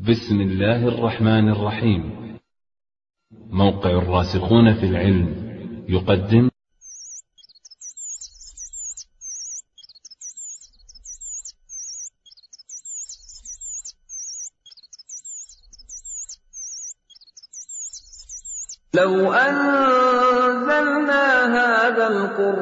بسم الله الرحمن الرحيم. موقع الراسخون في العلم يقدم. لو هذا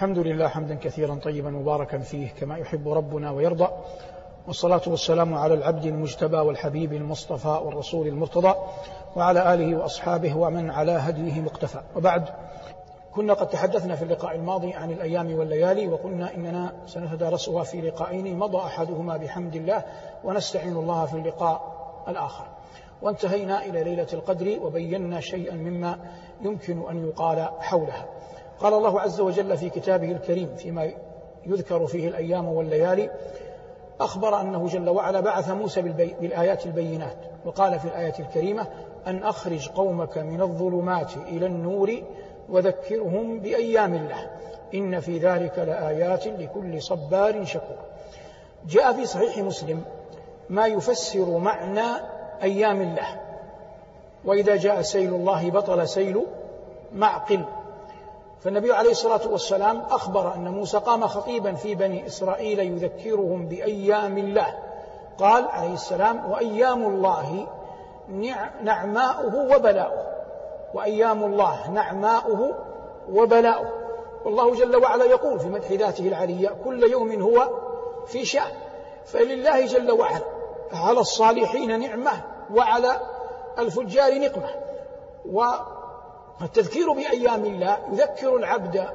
الحمد لله حمدا كثيرا طيبا مباركا فيه كما يحب ربنا ويرضى. والصلاة والسلام على العبد المجتبى والحبيب المصطفى والرسول المرتضى وعلى آله وأصحابه ومن على هديه مقتفى. وبعد كنا قد تحدثنا في اللقاء الماضي عن الأيام والليالي وقلنا إننا سنتدارسها في لقاءين مضى أحدهما بحمد الله ونستعين الله في اللقاء الآخر. وانتهينا إلى ليلة القدر وبينا شيئا مما يمكن أن يقال حولها. قال الله عز وجل في كتابه الكريم فيما يذكر فيه الأيام والليالي أخبر أنه جل وعلا بعث موسى بالآيات البينات وقال في الآية الكريمة أن أخرج قومك من الظلمات إلى النور وذكرهم بأيام الله إن في ذلك لآيات لكل صبار شكور. جاء في صحيح مسلم ما يفسر معنى أيام الله وإذا جاء سيل الله بطل سيل معقل. فالنبي عليه الصلاة والسلام أخبر أن موسى قام خطيبا في بني إسرائيل يذكرهم بأيام الله. قال عليه السلام وأيام الله نعماؤه وبلاؤه. وأيام الله نعماؤه وبلاؤه. والله جل وعلا يقول في مدح ذاته العلية كل يوم هو في شأن. فلله جل وعلا على الصالحين نعمة وعلى الفجار نقمة. والتذكير بأيام الله يذكر العبد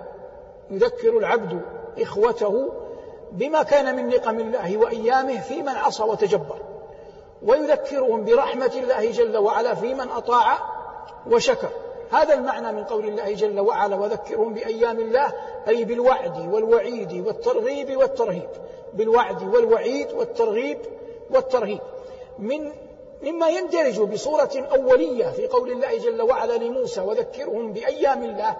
يذكر العبد إخوته بما كان من نقم الله وأيامه في من عصى وتجبر ويذكرهم برحمة الله جل وعلا في من أطاع وشكر. هذا المعنى من قول الله جل وعلا وذكرهم بأيام الله أي بالوعد والوعيد والترغيب والترهيب. بالوعد والوعيد والترغيب والترهيب. من مما يندرج بصورة أولية في قول الله جل وعلا لموسى وذكرهم بأيام الله.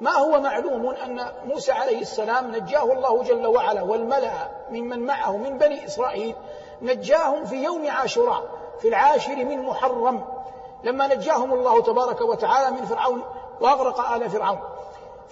ما هو معلوم أن موسى عليه السلام نجاه الله جل وعلا والملأ ممن معه من بني إسرائيل نجاهم في يوم عاشوراء في العاشر من محرم. لما نجاهم الله تبارك وتعالى من فرعون وأغرق آل فرعون.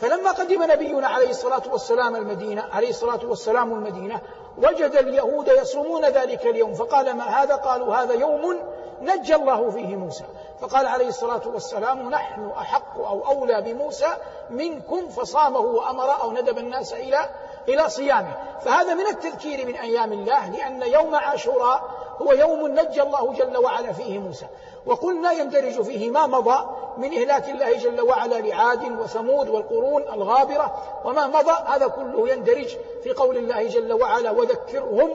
فلما قدم نبينا عليه الصلاة والسلام المدينة عليه الصلاة والسلام المدينة وجد اليهود يصومون ذلك اليوم فقال ما هذا؟ قالوا هذا يوم نجى الله فيه موسى. فقال عليه الصلاة والسلام نحن أحق أو أولى بموسى منكم فصامه وأمر أو ندب الناس إلى إلى صيامه. فهذا من التذكير من أيام الله لأن يوم عاشوراء هو يوم نجى الله جل وعلا فيه موسى. وقلنا يندرج فيه ما مضى من إهلاك الله جل وعلا لعاد وثمود والقرون الغابرة. وما مضى هذا كله يندرج في قول الله جل وعلا وذكرهم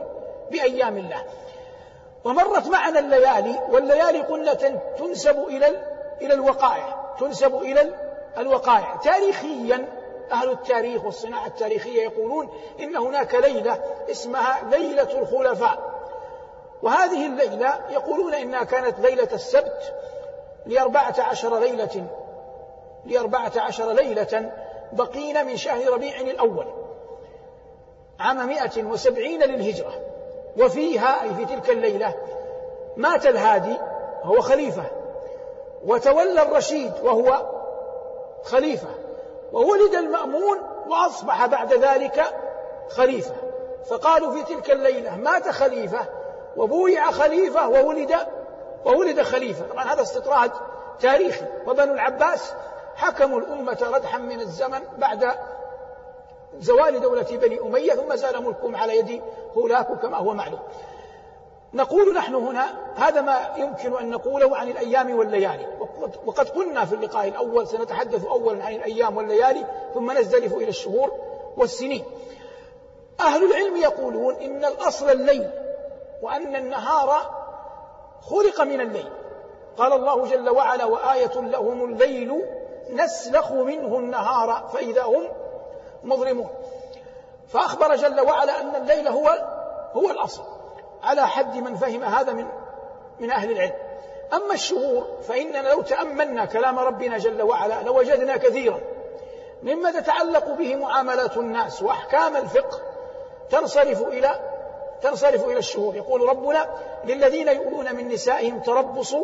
بأيام الله. ومرت معنا الليالي والليالي قلنا تنسب إلى إلى الوقائع تنسب إلى الوقائع. تاريخيا أهل التاريخ والصناعة التاريخية يقولون إن هناك ليلة اسمها ليلة الخلفاء. وهذه الليلة يقولون إنها كانت ليلة السبت لأربعة عشر ليلة لأربعة عشر ليلة بقين من شهر ربيع الأول عام مئة وسبعين للهجرة. وفيها أي في تلك الليلة مات الهادي وهو خليفة وتولى الرشيد وهو خليفة وولد المأمون وأصبح بعد ذلك خليفة. فقالوا في تلك الليلة مات خليفة وبويع خليفة وولد وولد خليفة. طبعا هذا استطراد تاريخي. وبنو العباس حكموا الأمة ردحا من الزمن بعد زوال دولة بني أمية ثم زال ملكهم على يد هولاك كما هو معلوم. نقول نحن هنا هذا ما يمكن أن نقوله عن الأيام والليالي. وقد قلنا في اللقاء الأول سنتحدث أولا عن الأيام والليالي ثم نزدلف إلى الشهور والسنين. أهل العلم يقولون إن الأصل الليل وأن النهار خلق من الليل. قال الله جل وعلا وآية لهم الليل نسلخ منه النهار فإذا هم مظلمون. فأخبر جل وعلا أن الليل هو هو الأصل. على حد من فهم هذا من من أهل العلم. أما الشهور فإننا لو تأملنا كلام ربنا جل وعلا لوجدنا كثيرا. مما تتعلق به معاملات الناس وأحكام الفقه تنصرف إلى تنصرف إلى الشهور. يقول ربنا للذين يؤلون من نسائهم تربص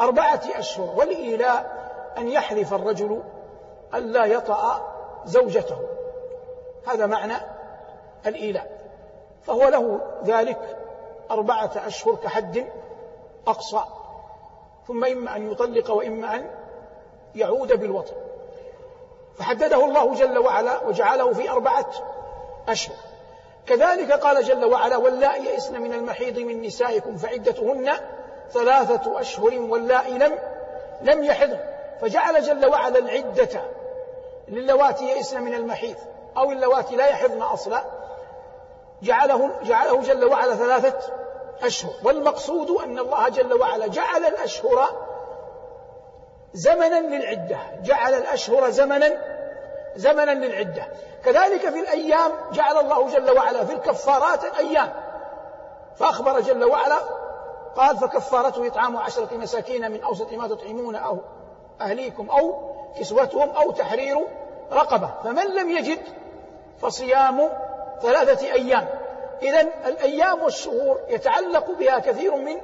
أربعة أشهر والإيلاء أن يحلف الرجل ألا يطأ زوجته. هذا معنى الإيلاء. فهو له ذلك أربعة أشهر كحد أقصى. ثم إما أن يطلق وإما أن يعود بالوطن. فحدده الله جل وعلا وجعله في أربعة أشهر. كذلك قال جل وعلا واللائي يئسن من المحيض من نسائكم فعدتهن ثلاثة أشهر واللائي لم لم يحضن فجعل جل وعلا العدة للواتي يئسن من المحيض أو اللواتي لا يحضن أصلا جعله جعله جل وعلا ثلاثة أشهر. والمقصود أن الله جل وعلا جعل الأشهر زمنا للعدة جعل الأشهر زمنا زمنا للعدة كذلك في الأيام جعل الله جل وعلا في الكفارات الأيام. فأخبر جل وعلا قال فكفارته إطعام عشرة مساكين من أوسط ما تطعمون أو أهليكم أو كسوتهم أو تحرير رقبة. فمن لم يجد فصيام ثلاثة أيام. إذا الأيام والشهور يتعلق بها كثير من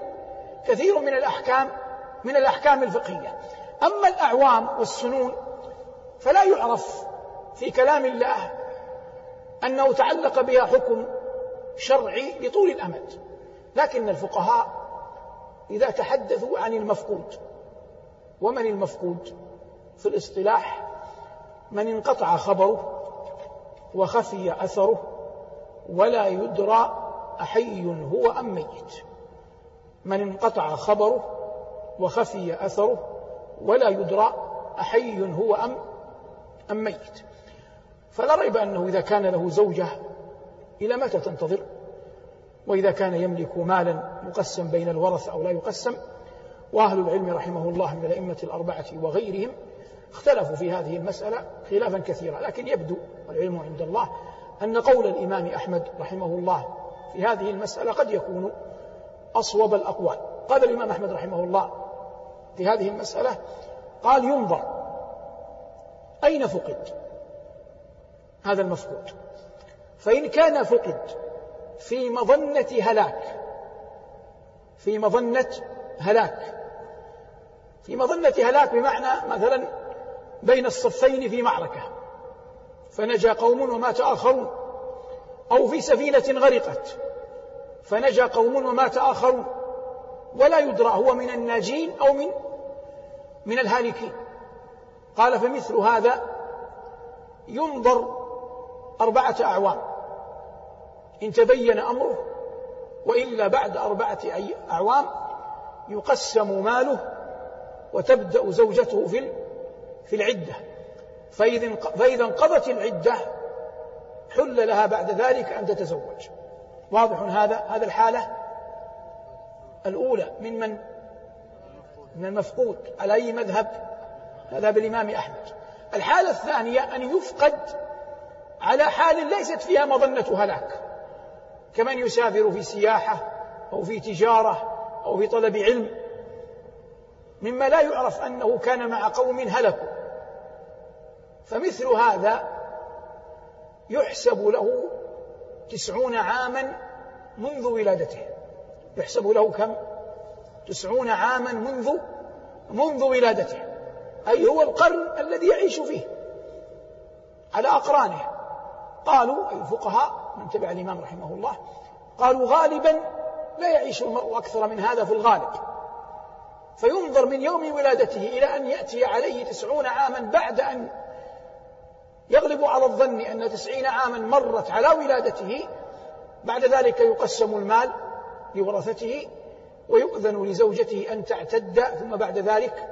كثير من الأحكام من الأحكام الفقهية. أما الأعوام والسنون فلا يعرف في كلام الله أنه تعلق بها حكم شرعي لطول الأمد. لكن الفقهاء إذا تحدثوا عن المفقود ومن المفقود؟ في الاصطلاح من انقطع خبره وخفي أثره ولا يدرى أحي هو أم ميت. من انقطع خبره وخفي أثره ولا يدرى أحي هو أم أم ميت. فلا ريب أنه إذا كان له زوجة إلى متى تنتظر؟ وإذا كان يملك مالا يقسم بين الورثة أو لا يقسم وأهل العلم رحمه الله من الأئمة الأربعة وغيرهم اختلفوا في هذه المسألة خلافا كثيرا. لكن يبدو والعلم عند الله أن قول الإمام أحمد رحمه الله في هذه المسألة قد يكون أصوب الأقوال. قال الإمام أحمد رحمه الله في هذه المسألة قال ينظر أين فقد؟ هذا المفقود. فإن كان فقد في مظنة هلاك في مظنة هلاك في مظنة هلاك بمعنى مثلا بين الصفين في معركة فنجا قوم ومات آخرون أو في سفينة غرقت فنجا قوم ومات آخرون ولا يدرى هو من الناجين أو من من الهالكين. قال فمثل هذا ينظر أربعة أعوام. إن تبين أمره وإلا بعد أربعة أعوام يقسم ماله وتبدأ زوجته في في العدة. فإذا انقضت العدة حل لها بعد ذلك أن تتزوج. واضح هذا هذا الحالة؟ الأولى من من؟ من المفقود. على أي مذهب؟ مذهب الإمام أحمد. الحالة الثانية أن يفقد على حال ليست فيها مظنة هلاك كمن يسافر في سياحة أو في تجارة أو في طلب علم مما لا يعرف أنه كان مع قوم هلكوا. فمثل هذا يحسب له تسعون عاما منذ ولادته. يحسب له كم؟ تسعون عاما منذ منذ ولادته. أي هو القرن الذي يعيش فيه على أقرانه. قالوا أي الفقهاء من تبع الإمام رحمه الله قالوا غالبا لا يعيش المرء أكثر من هذا في الغالب. فينظر من يوم ولادته إلى أن يأتي عليه تسعون عاما بعد أن يغلب على الظن أن تسعين عاما مرت على ولادته بعد ذلك يقسم المال لورثته ويؤذن لزوجته أن تعتد ثم بعد ذلك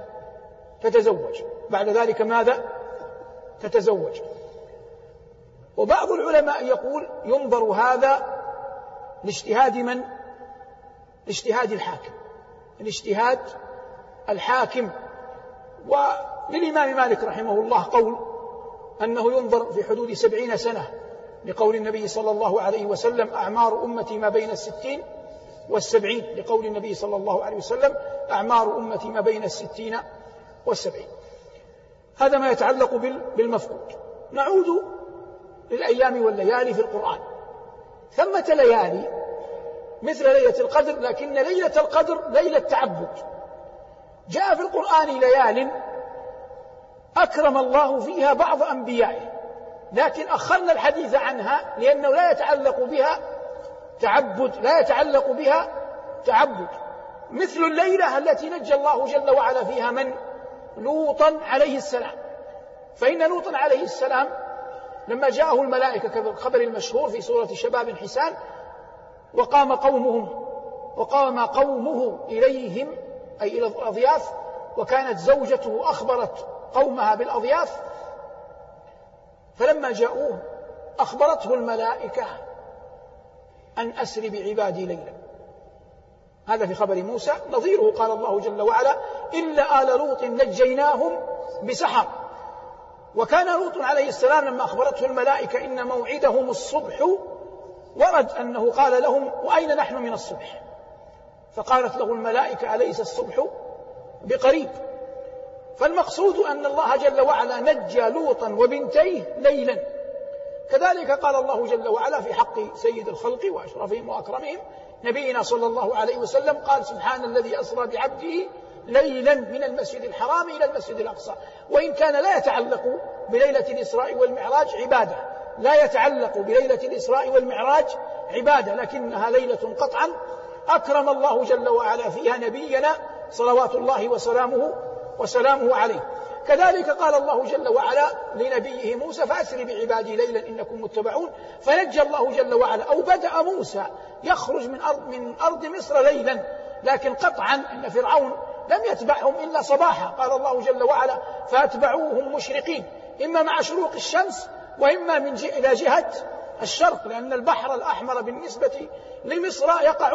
تتزوج. بعد ذلك ماذا؟ تتزوج. وبعض العلماء يقول ينظر هذا لاجتهاد من؟ لاجتهاد الحاكم. الاجتهاد الحاكم. وللإمام مالك رحمه الله قول أنه ينظر في حدود سبعين سنة لقول النبي صلى الله عليه وسلم أعمار أمتي ما بين الستين والسبعين. لقول النبي صلى الله عليه وسلم أعمار أمتي ما بين الستين والسبعين. هذا ما يتعلق بالمفقود. نعود للأيام والليالي في القرآن. ثمة ليالي مثل ليلة القدر لكن ليلة القدر ليلة تعبد جاء في القرآن ليال أكرم الله فيها بعض أنبيائه. لكن أخرنا الحديث عنها لأنه لا يتعلق بها تعبد لا يتعلق بها تعبد. مثل الليلة التي نجى الله جل وعلا فيها من؟ لوطا عليه السلام. فإن لوطا عليه السلام لما جاءه الملائكة كالخبر المشهور في سورة شباب حسان وقام قومهم وقام قومه إليهم أي إلى الأضياف وكانت زوجته أخبرت قومها بالأضياف. فلما جاءوه أخبرته الملائكة أن أسر بعبادي ليلا. هذا في خبر موسى. نظيره قال الله جل وعلا إلا آل لوط نجيناهم بسحر. وكان لوط عليه السلام لما أخبرته الملائكة إن موعدهم الصبح ورد أنه قال لهم وأين نحن من الصبح؟ فقالت له الملائكة أليس الصبح؟ بقريب. فالمقصود أن الله جل وعلا نجى لوطا وبنتيه ليلا. كذلك قال الله جل وعلا في حق سيد الخلق وأشرفهم وأكرمهم نبينا صلى الله عليه وسلم قال سبحان الذي أسرى بعبده ليلا من المسجد الحرام إلى المسجد الأقصى. وإن كان لا يتعلق بليلة الإسراء والمعراج عبادة. لا يتعلق بليلة الإسراء والمعراج عبادة لكنها ليلة قطعا أكرم الله جل وعلا فيها نبينا صلوات الله وسلامه وسلامه عليه. كذلك قال الله جل وعلا لنبيه موسى فأسر بعبادي ليلا إنكم متبعون. فنجى الله جل وعلا أو بدأ موسى يخرج من أرض, من أرض مصر ليلا لكن قطعا أن فرعون لم يتبعهم إلا صباحا قال الله جل وعلا فأتبعوهم مشرقين إما مع شروق الشمس وإما من جه إلى جهة الشرق لأن البحر الأحمر بالنسبة لمصر يقع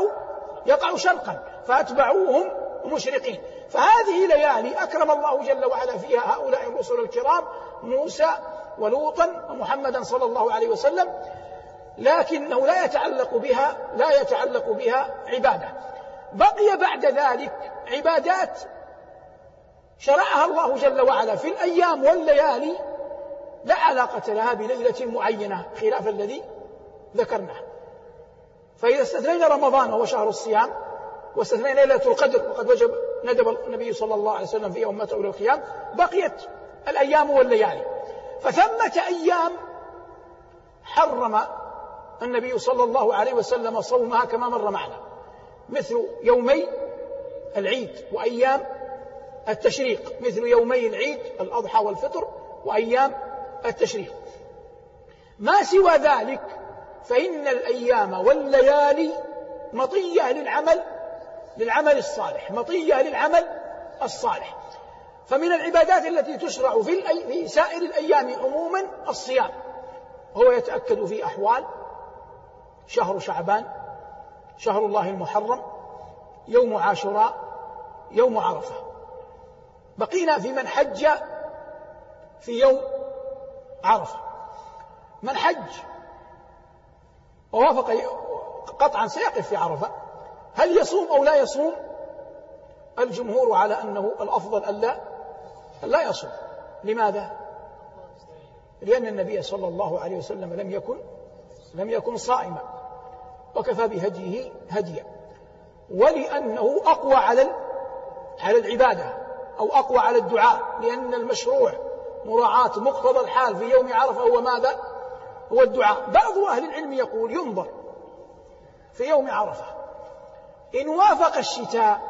يقع شرقا فأتبعوهم مشرقين. فهذه ليالي أكرم الله جل وعلا فيها هؤلاء الرسل الكرام موسى ولوطا ومحمدا صلى الله عليه وسلم لكنه لا يتعلق بها لا يتعلق بها عبادة. بقي بعد ذلك عبادات شرعها الله جل وعلا في الأيام والليالي لا علاقة لها بليلة معينة خلاف الذي ذكرناه فإذا استثنينا رمضان وهو شهر الصيام واستثنينا ليلة القدر وقد وجب ندب النبي صلى الله عليه وسلم في أمته إلى القيام بقيت الأيام والليالي. فثمة أيام حرم النبي صلى الله عليه وسلم صومها كما مر معنا. مثل يومي العيد وأيام التشريق مثل يومي العيد الأضحى والفطر وأيام التشريق. ما سوى ذلك فإن الأيام والليالي مطية للعمل للعمل الصالح مطية للعمل الصالح. فمن العبادات التي تشرع في, في سائر الأيام عموما الصيام. هو يتأكد في أحوال شهر شعبان شهر الله المحرم يوم عاشوراء يوم عرفة. بقينا في من حج في يوم عرفة. من حج ووافق قطعا سيقف في عرفة. هل يصوم أو لا يصوم؟ الجمهور على أنه الأفضل ألا لا يصوم. لماذا؟ لأن النبي صلى الله عليه وسلم لم يكن لم يكن صائما. وكفى بهديه هديا. ولأنه أقوى على على العبادة أو أقوى على الدعاء لأن المشروع مراعاة مقتضى الحال في يوم عرفة هو ماذا؟ هو الدعاء. بعض أهل العلم يقول ينظر في يوم عرفة إن وافق الشتاء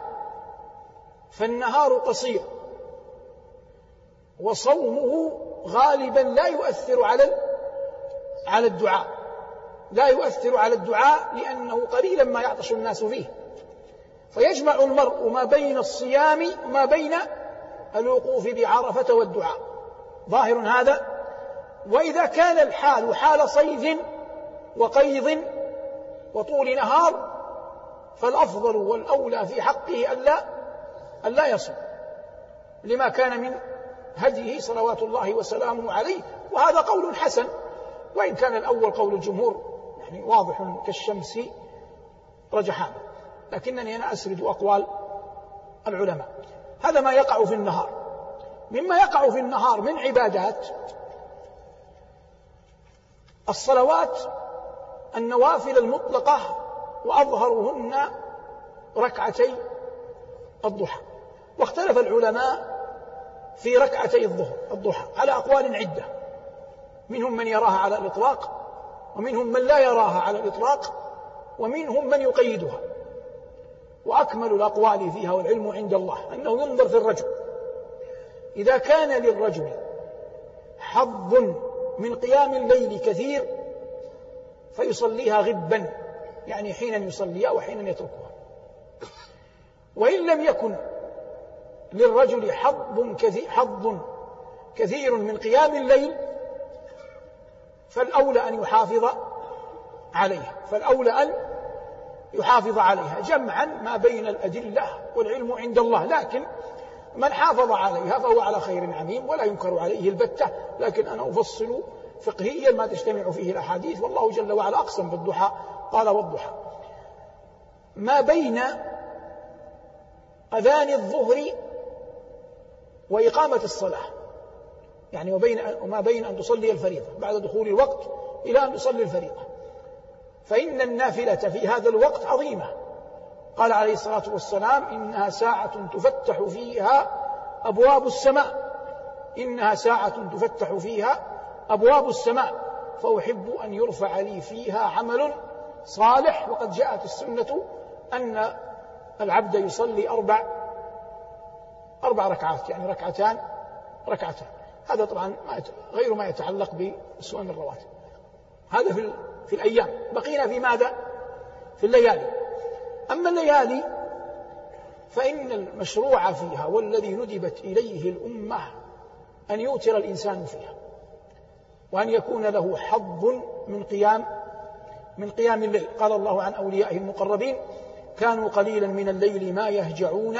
فالنهار قصير وصومه غالبا لا يؤثر على على الدعاء. لا يؤثر على الدعاء لأنه قليلا ما يعطش الناس فيه. فيجمع المرء ما بين الصيام وما بين الوقوف بعرفة والدعاء. ظاهر هذا. وإذا كان الحال حال صيف وقيض وطول نهار فالأفضل والأولى في حقه ألا ألا يصوم. لما كان من هديه صلوات الله وسلامه عليه. وهذا قول حسن. وإن كان الأول قول الجمهور. يعني واضح كالشمس رجحان لكنني أنا أسرد أقوال العلماء. هذا ما يقع في النهار. مما يقع في النهار من عبادات الصلوات النوافل المطلقة وأظهرهن ركعتي الضحى. واختلف العلماء في ركعتي الظهر الضحى على أقوال عدة. منهم من يراها على الإطلاق ومنهم من لا يراها على الإطلاق ومنهم من يقيدها. وأكمل الأقوال فيها والعلم عند الله أنه ينظر في الرجل. إذا كان للرجل حظ من قيام الليل كثير فيصليها غبا يعني حينا يصليها وحينا يتركها. وإن لم يكن للرجل حظ كثير, حظ كثير من قيام الليل فالأولى أن يحافظ عليها فالأولى أن يحافظ عليها جمعا ما بين الأدلة والعلم عند الله لكن من حافظ عليها فهو على خير عميم ولا ينكر عليه البتة. لكن أنا أفصل فقهيا ما تجتمع فيه الأحاديث والله جل وعلا أقسم بالضحى قال والضحى. ما بين أذان الظهر وإقامة الصلاة. يعني وبين وما بين أن تصلي الفريضة بعد دخول الوقت إلى أن تصلي الفريضة. فإن النافلة في هذا الوقت عظيمة. قال عليه الصلاة والسلام إنها ساعة تفتح فيها أبواب السماء. إنها ساعة تفتح فيها أبواب السماء. فأحب أن يرفع لي فيها عمل صالح. وقد جاءت السنة أن العبد يصلي أربع أربع ركعات يعني ركعتان ركعتان. هذا طبعا غير ما يتعلق بسؤال الرواتب. هذا في في الأيام. بقينا في ماذا؟ في الليالي. أما الليالي فإن المشروع فيها والذي ندبت إليه الأمة أن يوتر الإنسان فيها وأن يكون له حظ من قيام من قيام الليل. قال الله عن أوليائه المقربين كانوا قليلا من الليل ما يهجعون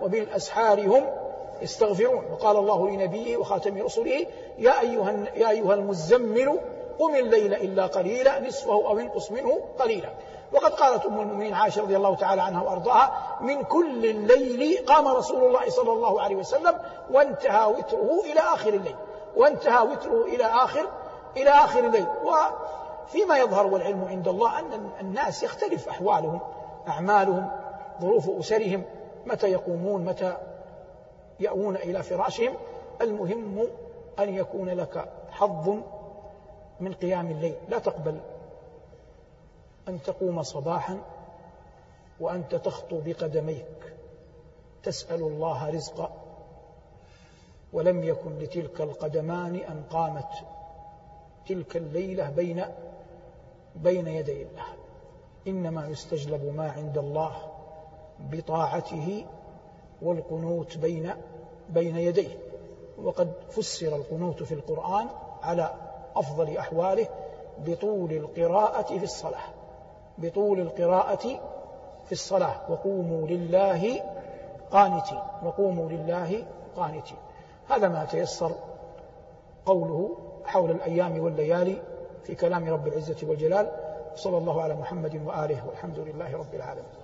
وبالأسحار هم يستغفرون وقال الله لنبيه وخاتم رسله يا أيها, يا أيها المزمل قم الليل إلا قليلا نصفه أو انقص منه قليلا. وقد قالت أم المؤمنين عائشة رضي الله تعالى عنها وأرضاها من كل الليل قام رسول الله صلى الله عليه وسلم وانتهى وتره إلى آخر الليل وانتهى وتره إلى آخر إلى آخر الليل. وفيما يظهر والعلم عند الله أن الناس يختلف أحوالهم أعمالهم ظروف أسرهم متى يقومون متى يأوون إلى فراشهم المهم أن يكون لك حظ من قيام الليل. لا تقبل أن تقوم صباحا وأنت تخطو بقدميك. تسأل الله رزقا ولم يكن لتلك القدمان أن قامت تلك الليلة بين بين يدي الله. إنما يستجلب ما عند الله بطاعته والقنوت بين بين يديه. وقد فسر القنوت في القرآن على أفضل أحواله بطول القراءة في الصلاة. بطول القراءة في الصلاة. وقوموا لله قانتين. وقوموا لله قانتين. هذا ما تيسر قوله حول الأيام والليالي في كلام رب العزة والجلال. صلى الله على محمد وآله والحمد لله رب العالمين.